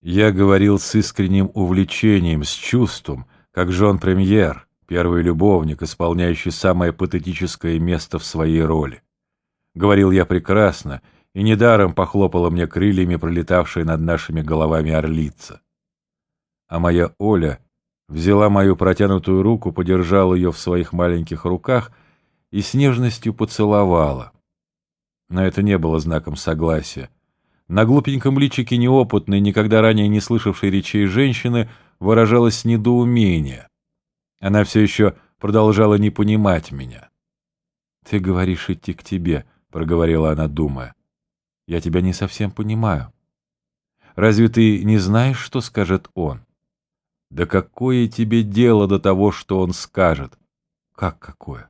Я говорил с искренним увлечением, с чувством, как Жон-премьер, первый любовник, исполняющий самое патетическое место в своей роли. Говорил я прекрасно, и недаром похлопала мне крыльями пролетавшая над нашими головами орлица. А моя Оля взяла мою протянутую руку, подержала ее в своих маленьких руках и с нежностью поцеловала. Но это не было знаком согласия. На глупеньком личике неопытной, никогда ранее не слышавшей речей женщины выражалось недоумение. Она все еще продолжала не понимать меня. «Ты говоришь идти к тебе», — проговорила она, думая. «Я тебя не совсем понимаю. Разве ты не знаешь, что скажет он?» «Да какое тебе дело до того, что он скажет?» «Как какое?»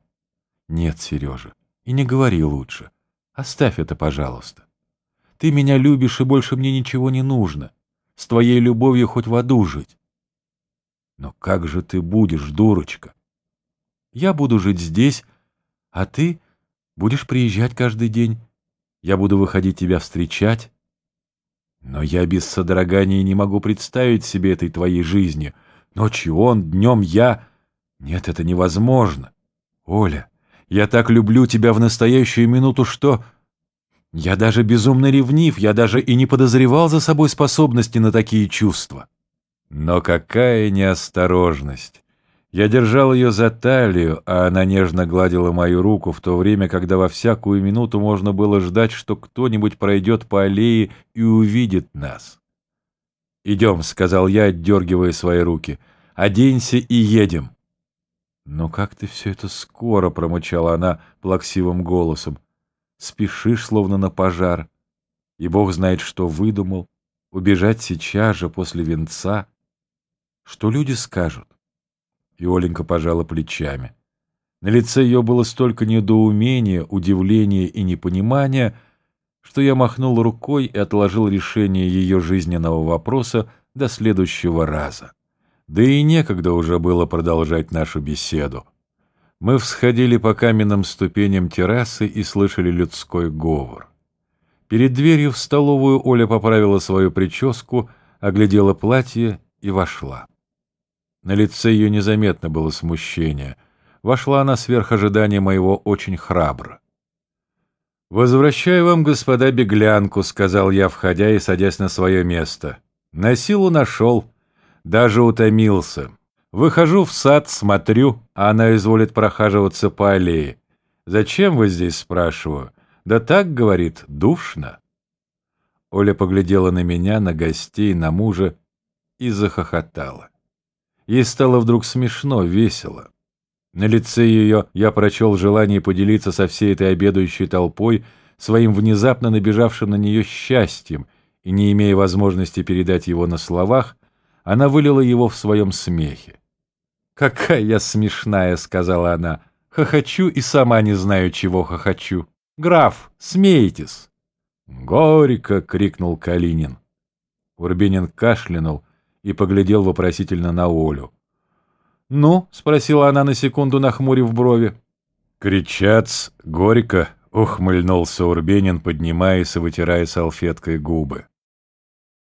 «Нет, Сережа, и не говори лучше. Оставь это, пожалуйста. Ты меня любишь, и больше мне ничего не нужно. С твоей любовью хоть в аду жить. Но как же ты будешь, дурочка? Я буду жить здесь, а ты будешь приезжать каждый день. Я буду выходить тебя встречать. Но я без содрогания не могу представить себе этой твоей жизни. Ночью он, днем я. Нет, это невозможно. Оля, я так люблю тебя в настоящую минуту, что... Я даже безумно ревнив, я даже и не подозревал за собой способности на такие чувства. Но какая неосторожность! Я держал ее за талию, а она нежно гладила мою руку в то время, когда во всякую минуту можно было ждать, что кто-нибудь пройдет по аллее и увидит нас. «Идем», — сказал я, отдергивая свои руки. «Оденься и едем». «Но как ты все это скоро», — промычала она плаксивым голосом спешишь, словно на пожар, и Бог знает, что выдумал, убежать сейчас же после венца. Что люди скажут? И Оленька пожала плечами. На лице ее было столько недоумения, удивления и непонимания, что я махнул рукой и отложил решение ее жизненного вопроса до следующего раза. Да и некогда уже было продолжать нашу беседу. Мы всходили по каменным ступеням террасы и слышали людской говор. Перед дверью в столовую Оля поправила свою прическу, оглядела платье и вошла. На лице ее незаметно было смущение. Вошла она сверх ожидания моего очень храбро. «Возвращаю вам, господа, беглянку», — сказал я, входя и садясь на свое место. «На силу нашел, даже утомился. Выхожу в сад, смотрю, а она изволит прохаживаться по аллее. «Зачем вы здесь?» — спрашиваю. «Да так, — говорит, — душно». Оля поглядела на меня, на гостей, на мужа и захохотала. Ей стало вдруг смешно, весело. На лице ее я прочел желание поделиться со всей этой обедающей толпой своим внезапно набежавшим на нее счастьем, и, не имея возможности передать его на словах, она вылила его в своем смехе. «Какая я смешная!» — сказала она. «Хохочу и сама не знаю, чего хохочу. Граф, смейтесь!» «Горько!» — крикнул Калинин. Урбенин кашлянул и поглядел вопросительно на Олю. «Ну?» — спросила она на секунду, нахмурив брови. «Кричац, горько!» — ухмыльнулся Урбенин, поднимаясь и вытирая салфеткой губы.